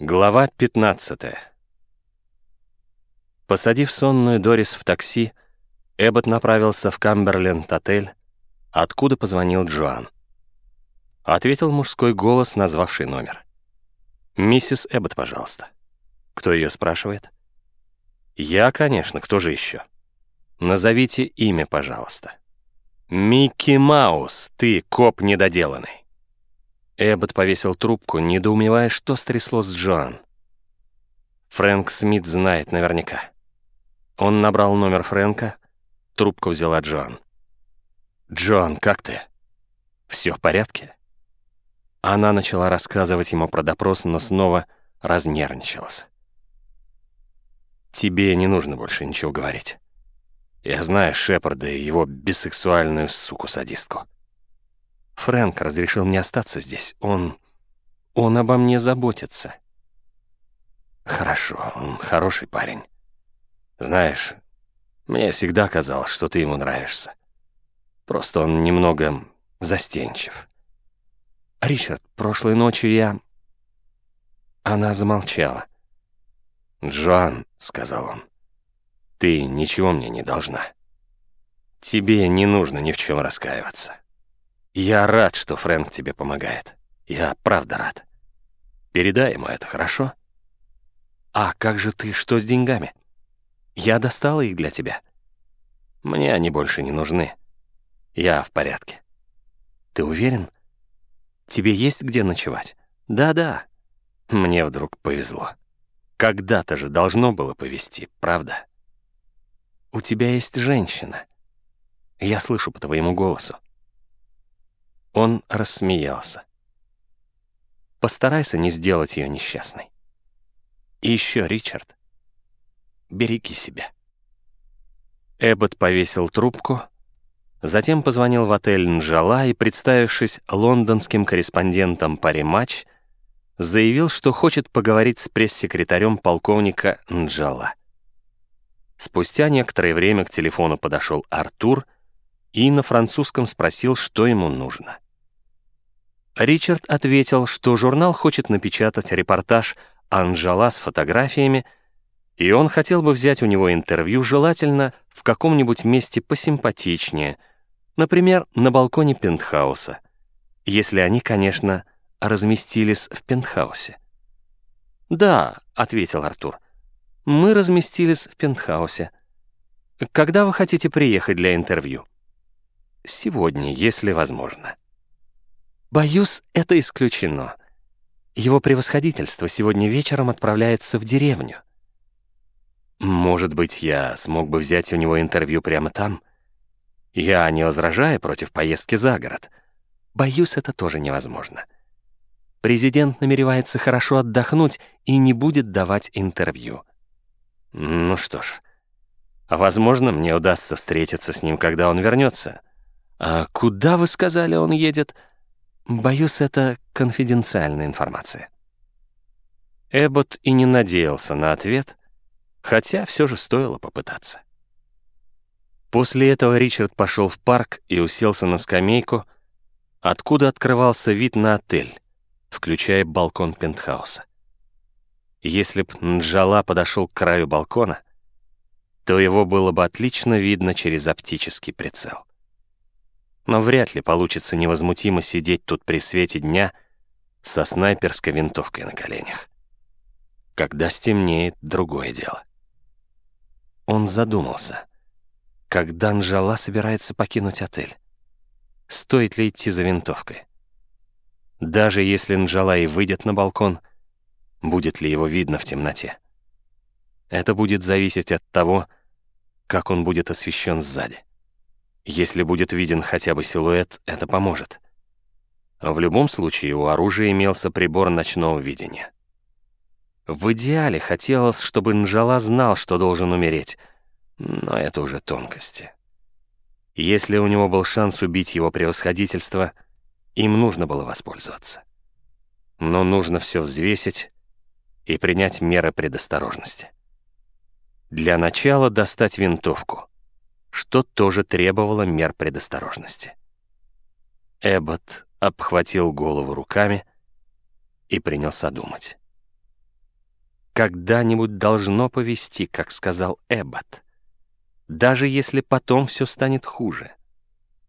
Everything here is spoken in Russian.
Глава 15 Посадив сонную Дорис в такси, Эббот направился в Камберленд-отель, откуда позвонил Джоан. Ответил мужской голос, назвавший номер. «Миссис Эббот, пожалуйста». Кто ее спрашивает? «Я, конечно, кто же еще?» «Назовите имя, пожалуйста». «Микки Маус, ты коп недоделанный». Эббот повесил трубку, недоумевая, что стряслось с Джоан. Фрэнк Смит знает наверняка. Он набрал номер Фрэнка, трубку взяла Джоан. «Джоан, как ты? Все в порядке?» Она начала рассказывать ему про допрос, но снова разнервничалась. «Тебе не нужно больше ничего говорить. Я знаю Шепарда и его бисексуальную суку-садистку. Фрэнк разрешил мне остаться здесь. Он... он обо мне заботится. Хорошо, он хороший парень. Знаешь, мне всегда казалось, что ты ему нравишься. Просто он немного застенчив. Ричард, прошлой ночью я... Она замолчала. «Джоан», — сказал он, — «ты ничего мне не должна. Тебе не нужно ни в чем раскаиваться». Я рад, что Фрэнк тебе помогает. Я правда рад. Передай ему это, хорошо? А как же ты, что с деньгами? Я достала их для тебя. Мне они больше не нужны. Я в порядке. Ты уверен? Тебе есть где ночевать? Да-да. Мне вдруг повезло. Когда-то же должно было повезти, правда? У тебя есть женщина. Я слышу по твоему голосу. Он рассмеялся. Постарайся не сделать ее несчастной. И еще, Ричард, береги себя. Эббот повесил трубку, затем позвонил в отель Нджала и, представившись лондонским корреспондентом Пари Матч, заявил, что хочет поговорить с пресс-секретарем полковника Нджала. Спустя некоторое время к телефону подошел Артур и на французском спросил, что ему нужно. Ричард ответил, что журнал хочет напечатать репортаж Анжела с фотографиями, и он хотел бы взять у него интервью, желательно в каком-нибудь месте посимпатичнее, например, на балконе пентхауса, если они, конечно, разместились в пентхаусе. «Да», — ответил Артур, — «мы разместились в пентхаусе. Когда вы хотите приехать для интервью?» «Сегодня, если возможно». Боюсь, это исключено. Его превосходительство сегодня вечером отправляется в деревню. Может быть, я смог бы взять у него интервью прямо там? Я не возражаю против поездки за город. Боюсь, это тоже невозможно. Президент намеревается хорошо отдохнуть и не будет давать интервью. Ну что ж, возможно, мне удастся встретиться с ним, когда он вернется. А куда, вы сказали, он едет? — Боюсь, это конфиденциальная информация. Эббот и не надеялся на ответ, хотя все же стоило попытаться. После этого Ричард пошел в парк и уселся на скамейку, откуда открывался вид на отель, включая балкон пентхауса. Если б Нджала подошел к краю балкона, то его было бы отлично видно через оптический прицел но вряд ли получится невозмутимо сидеть тут при свете дня со снайперской винтовкой на коленях. Когда стемнеет, другое дело. Он задумался, когда Нжала собирается покинуть отель. Стоит ли идти за винтовкой? Даже если Нжала и выйдет на балкон, будет ли его видно в темноте? Это будет зависеть от того, как он будет освещен сзади. Если будет виден хотя бы силуэт, это поможет. В любом случае, у оружия имелся прибор ночного видения. В идеале хотелось, чтобы Нжала знал, что должен умереть, но это уже тонкости. Если у него был шанс убить его превосходительство, им нужно было воспользоваться. Но нужно все взвесить и принять меры предосторожности. Для начала достать винтовку что тоже требовало мер предосторожности. Эббот обхватил голову руками и принялся думать. когда-нибудь должно повести, как сказал Эббот. Даже если потом все станет хуже.